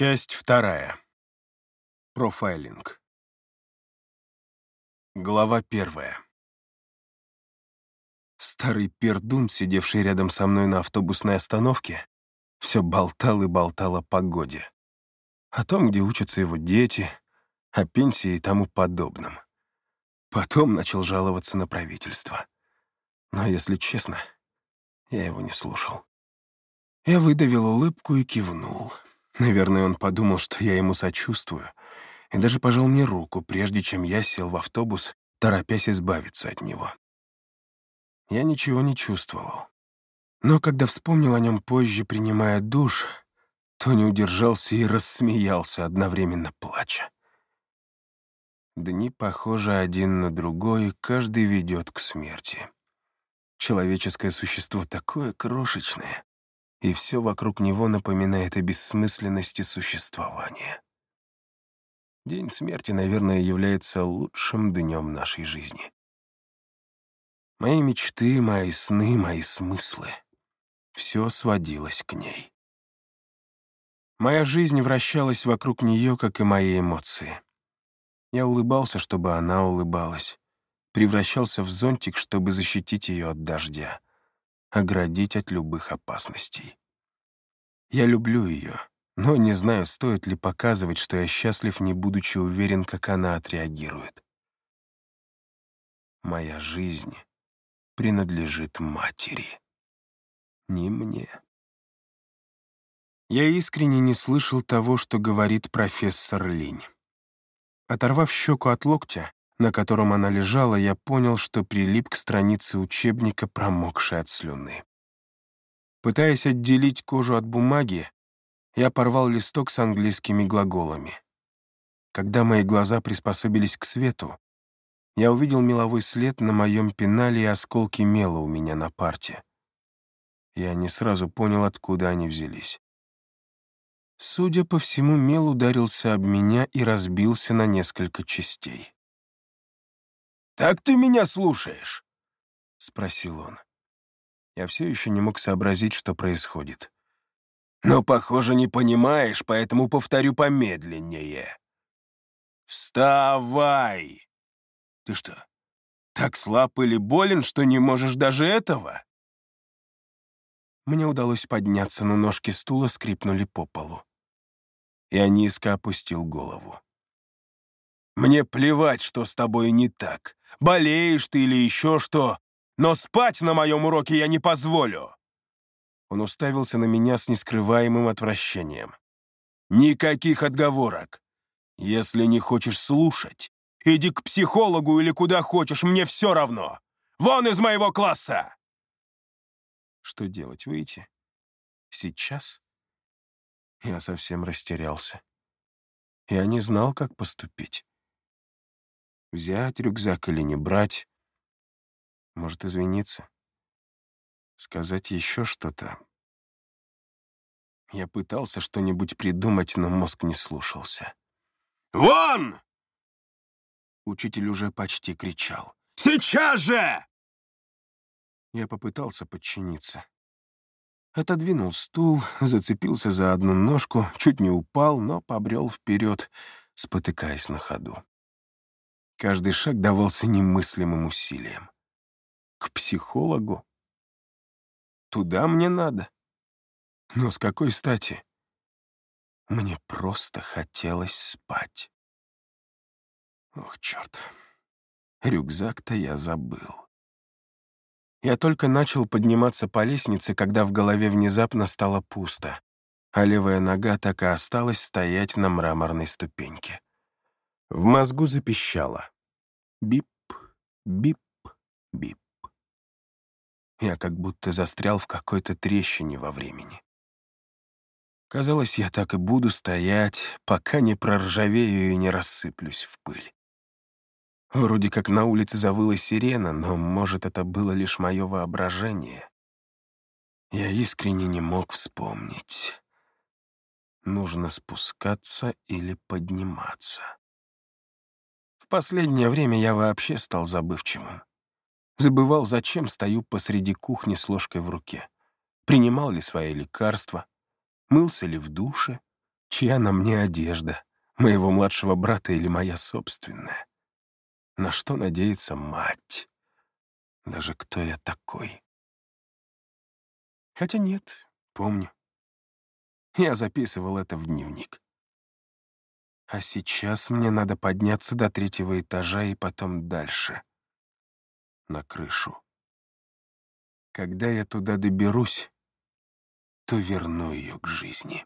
Часть вторая. Профайлинг. Глава первая. Старый пердун, сидевший рядом со мной на автобусной остановке, все болтал и болтал о погоде. О том, где учатся его дети, о пенсии и тому подобном. Потом начал жаловаться на правительство. Но, если честно, я его не слушал. Я выдавил улыбку и кивнул. Наверное, он подумал, что я ему сочувствую, и даже пожал мне руку, прежде чем я сел в автобус, торопясь избавиться от него. Я ничего не чувствовал. Но когда вспомнил о нем позже, принимая душ, то не удержался и рассмеялся, одновременно плача. Дни похожи один на другой, каждый ведет к смерти. Человеческое существо такое крошечное, и все вокруг него напоминает о бессмысленности существования. День смерти, наверное, является лучшим днем нашей жизни. Мои мечты, мои сны, мои смыслы — все сводилось к ней. Моя жизнь вращалась вокруг нее, как и мои эмоции. Я улыбался, чтобы она улыбалась, превращался в зонтик, чтобы защитить ее от дождя — оградить от любых опасностей. Я люблю ее, но не знаю, стоит ли показывать, что я счастлив, не будучи уверен, как она отреагирует. Моя жизнь принадлежит матери, не мне. Я искренне не слышал того, что говорит профессор Линь. Оторвав щеку от локтя, на котором она лежала, я понял, что прилип к странице учебника, промокшей от слюны. Пытаясь отделить кожу от бумаги, я порвал листок с английскими глаголами. Когда мои глаза приспособились к свету, я увидел меловой след на моем пенале и осколки мела у меня на парте. Я не сразу понял, откуда они взялись. Судя по всему, мел ударился об меня и разбился на несколько частей. «Так ты меня слушаешь?» — спросил он. Я все еще не мог сообразить, что происходит. «Но, похоже, не понимаешь, поэтому повторю помедленнее. Вставай! Ты что, так слаб или болен, что не можешь даже этого?» Мне удалось подняться, но ножки стула скрипнули по полу. Я низко опустил голову. «Мне плевать, что с тобой не так болеешь ты или еще что, но спать на моем уроке я не позволю!» Он уставился на меня с нескрываемым отвращением. «Никаких отговорок. Если не хочешь слушать, иди к психологу или куда хочешь, мне все равно. Вон из моего класса!» Что делать, выйти? Сейчас? Я совсем растерялся. Я не знал, как поступить. Взять рюкзак или не брать? Может, извиниться? Сказать еще что-то? Я пытался что-нибудь придумать, но мозг не слушался. «Вон!» Учитель уже почти кричал. «Сейчас же!» Я попытался подчиниться. Отодвинул стул, зацепился за одну ножку, чуть не упал, но побрел вперед, спотыкаясь на ходу. Каждый шаг давался немыслимым усилием. К психологу? Туда мне надо. Но с какой стати? Мне просто хотелось спать. Ох, черт. Рюкзак-то я забыл. Я только начал подниматься по лестнице, когда в голове внезапно стало пусто, а левая нога так и осталась стоять на мраморной ступеньке. В мозгу запищало. Бип, бип, бип. Я как будто застрял в какой-то трещине во времени. Казалось, я так и буду стоять, пока не проржавею и не рассыплюсь в пыль. Вроде как на улице завыла сирена, но, может, это было лишь мое воображение. Я искренне не мог вспомнить. Нужно спускаться или подниматься последнее время я вообще стал забывчивым. Забывал, зачем стою посреди кухни с ложкой в руке. Принимал ли свои лекарства, мылся ли в душе, Чья на мне одежда, моего младшего брата или моя собственная? На что надеется мать? Даже кто я такой? Хотя нет, помню. Я записывал это в дневник. А сейчас мне надо подняться до третьего этажа и потом дальше, на крышу. Когда я туда доберусь, то верну ее к жизни.